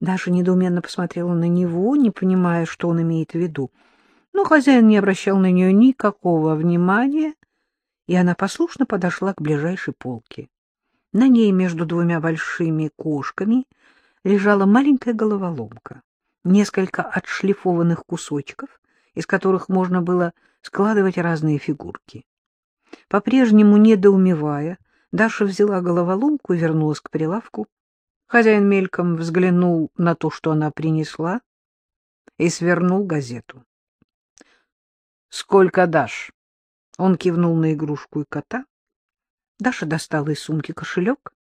Даша недоуменно посмотрела на него, не понимая, что он имеет в виду. Но хозяин не обращал на нее никакого внимания, и она послушно подошла к ближайшей полке. На ней между двумя большими кошками лежала маленькая головоломка, несколько отшлифованных кусочков, из которых можно было складывать разные фигурки. По-прежнему недоумевая, Даша взяла головоломку и вернулась к прилавку. Хозяин мельком взглянул на то, что она принесла, и свернул газету. — Сколько дашь? Он кивнул на игрушку и кота. Даша достала из сумки кошелек,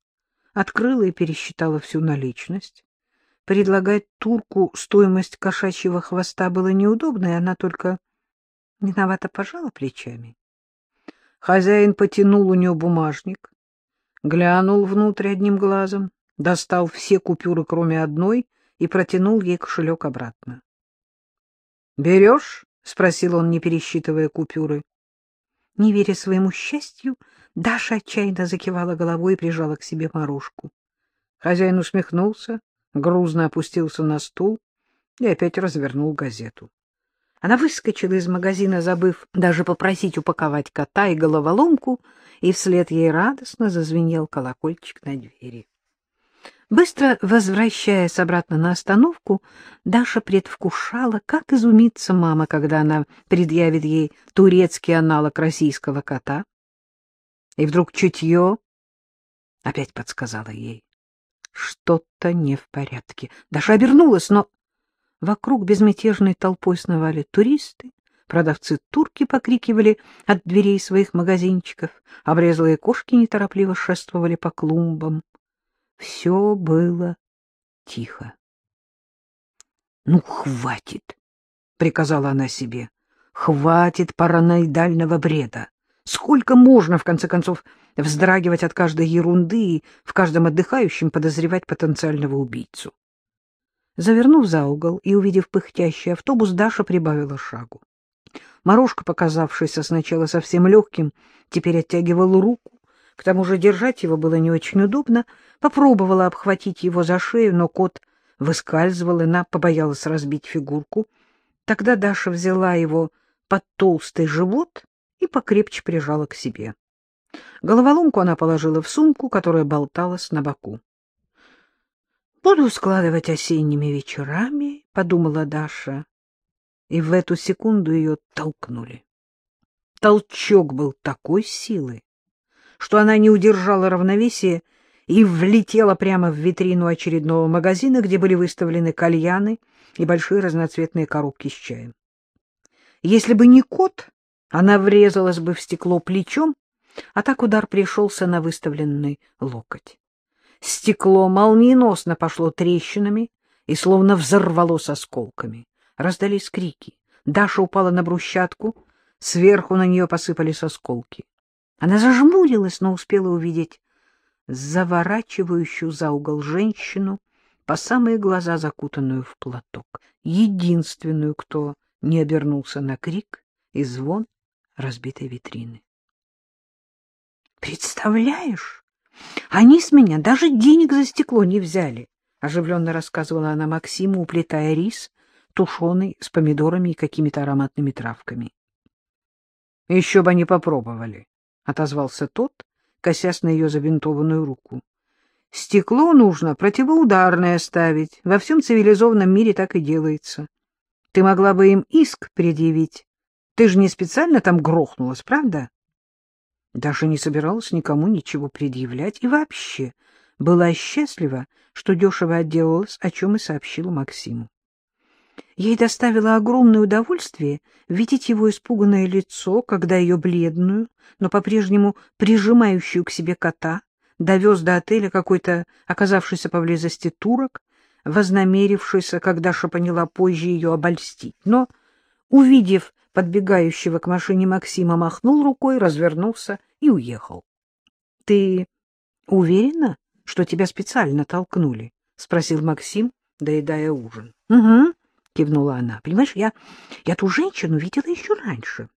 открыла и пересчитала всю наличность. Предлагать турку стоимость кошачьего хвоста было неудобно, и она только виновато пожала плечами. Хозяин потянул у нее бумажник, глянул внутрь одним глазом, достал все купюры, кроме одной, и протянул ей кошелек обратно. — Берешь? — спросил он, не пересчитывая купюры. Не веря своему счастью, Даша отчаянно закивала головой и прижала к себе морожку. Хозяин усмехнулся, грузно опустился на стул и опять развернул газету. Она выскочила из магазина, забыв даже попросить упаковать кота и головоломку, и вслед ей радостно зазвенел колокольчик на двери. Быстро возвращаясь обратно на остановку, Даша предвкушала, как изумится мама, когда она предъявит ей турецкий аналог российского кота. И вдруг чутье опять подсказала ей. Что-то не в порядке. Даша обернулась, но вокруг безмятежной толпой сновали туристы, продавцы-турки покрикивали от дверей своих магазинчиков, обрезлые кошки неторопливо шествовали по клумбам. Все было тихо. — Ну, хватит! — приказала она себе. — Хватит параноидального бреда! Сколько можно, в конце концов, вздрагивать от каждой ерунды и в каждом отдыхающем подозревать потенциального убийцу? Завернув за угол и увидев пыхтящий автобус, Даша прибавила шагу. Морожка, показавшийся сначала совсем легким, теперь оттягивал руку, к тому же держать его было не очень удобно. Попробовала обхватить его за шею, но кот выскальзывал, и она побоялась разбить фигурку. Тогда Даша взяла его под толстый живот и покрепче прижала к себе. Головоломку она положила в сумку, которая болталась на боку. «Буду складывать осенними вечерами», — подумала Даша, и в эту секунду ее толкнули. Толчок был такой силы, что она не удержала равновесия и влетела прямо в витрину очередного магазина, где были выставлены кальяны и большие разноцветные коробки с чаем. Если бы не кот, она врезалась бы в стекло плечом, а так удар пришелся на выставленный локоть. Стекло молниеносно пошло трещинами и словно взорвалось осколками. Раздались крики. Даша упала на брусчатку, сверху на нее посыпались осколки. Она зажмурилась, но успела увидеть заворачивающую за угол женщину, по самые глаза закутанную в платок, единственную, кто не обернулся на крик и звон разбитой витрины. «Представляешь, они с меня даже денег за стекло не взяли», — оживленно рассказывала она Максиму, уплетая рис, тушеный с помидорами и какими-то ароматными травками. «Еще бы они попробовали», — отозвался тот, косясь на ее забинтованную руку. — Стекло нужно противоударное ставить. Во всем цивилизованном мире так и делается. Ты могла бы им иск предъявить. Ты же не специально там грохнулась, правда? Даже не собиралась никому ничего предъявлять и вообще была счастлива, что дешево отделалась, о чем и сообщила Максиму. Ей доставило огромное удовольствие видеть его испуганное лицо, когда ее бледную, но по-прежнему прижимающую к себе кота довез до отеля какой-то оказавшийся поблизости турок, вознамерившийся, когда Даша поняла позже ее обольстить. Но, увидев подбегающего к машине Максима, махнул рукой, развернулся и уехал. — Ты уверена, что тебя специально толкнули? — спросил Максим, доедая ужин. — Угу. — кивнула она. — Понимаешь, я, я ту женщину видела еще раньше.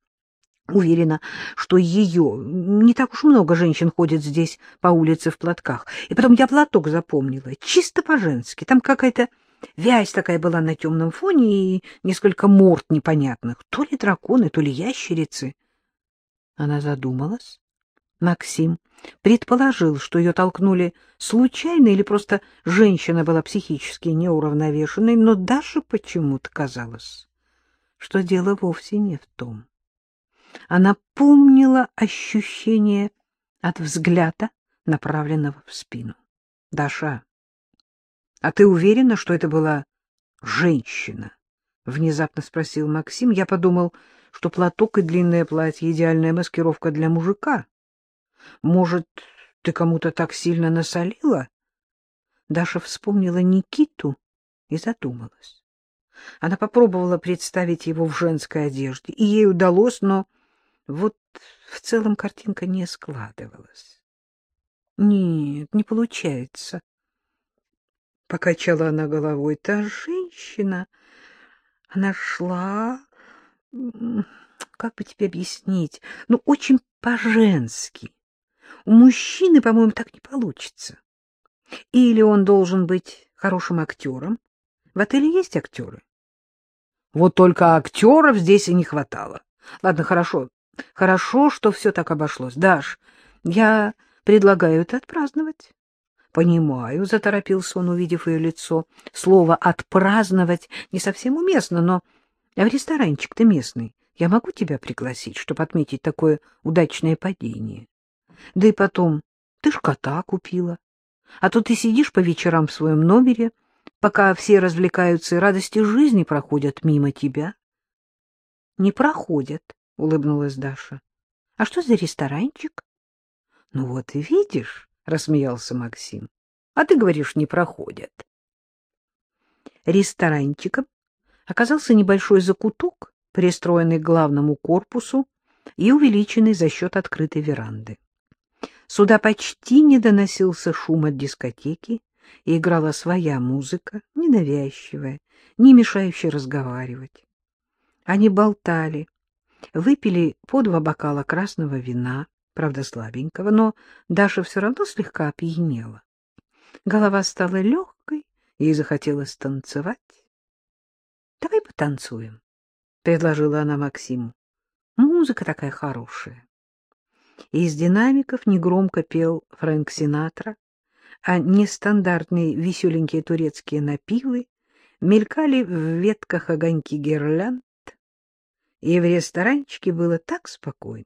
Уверена, что ее... Не так уж много женщин ходит здесь по улице в платках. И потом я платок запомнила. Чисто по-женски. Там какая-то Вязь такая была на темном фоне и несколько морд непонятных, то ли драконы, то ли ящерицы. Она задумалась. Максим предположил, что ее толкнули случайно или просто женщина была психически неуравновешенной, но даже почему-то казалось, что дело вовсе не в том. Она помнила ощущение от взгляда, направленного в спину. — Даша, а ты уверена, что это была женщина? — внезапно спросил Максим. Я подумал, что платок и длинное платье — идеальная маскировка для мужика. Может, ты кому-то так сильно насолила? Даша вспомнила Никиту и задумалась. Она попробовала представить его в женской одежде, и ей удалось, но вот в целом картинка не складывалась. — Нет, не получается. Покачала она головой. Та женщина, она шла, как бы тебе объяснить, ну, очень по-женски. У мужчины, по-моему, так не получится. Или он должен быть хорошим актером. В отеле есть актеры? Вот только актеров здесь и не хватало. Ладно, хорошо. Хорошо, что все так обошлось. Даш, я предлагаю это отпраздновать. Понимаю, заторопился он, увидев ее лицо. Слово «отпраздновать» не совсем уместно, но в ресторанчик-то местный. Я могу тебя пригласить, чтобы отметить такое удачное падение. Да и потом, ты ж кота купила. А то ты сидишь по вечерам в своем номере, пока все развлекаются и радости жизни проходят мимо тебя. — Не проходят, — улыбнулась Даша. — А что за ресторанчик? — Ну вот и видишь, — рассмеялся Максим. — А ты говоришь, не проходят. Ресторанчиком оказался небольшой закуток, пристроенный к главному корпусу и увеличенный за счет открытой веранды. Сюда почти не доносился шум от дискотеки, и играла своя музыка, ненавязчивая, не мешающая разговаривать. Они болтали, выпили по два бокала красного вина, правда слабенького, но Даша все равно слегка опьянела. Голова стала легкой, ей захотелось танцевать. — Давай потанцуем, — предложила она Максиму. — Музыка такая хорошая. Из динамиков негромко пел Фрэнк Синатра, а нестандартные веселенькие турецкие напивы мелькали в ветках огоньки гирлянд, и в ресторанчике было так спокойно,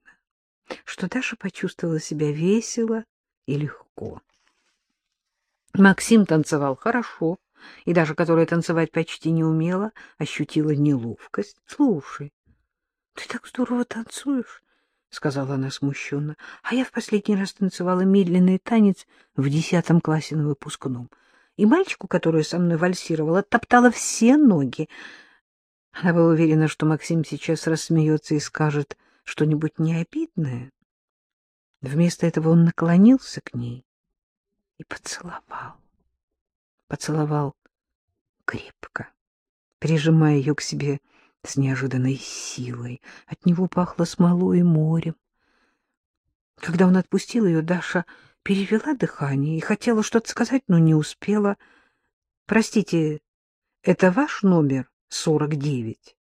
что Даша почувствовала себя весело и легко. Максим танцевал хорошо, и даже которая танцевать почти не умела, ощутила неловкость. — Слушай, ты так здорово танцуешь, — сказала она смущенно. — А я в последний раз танцевала медленный танец в десятом классе на выпускном. И мальчику, который со мной вальсировал, оттоптала все ноги. Она была уверена, что Максим сейчас рассмеется и скажет что-нибудь необидное. Вместо этого он наклонился к ней и поцеловал. Поцеловал крепко, прижимая ее к себе с неожиданной силой. От него пахло смолой и морем. Когда он отпустил ее, Даша перевела дыхание и хотела что-то сказать, но не успела. — Простите, это ваш номер сорок девять?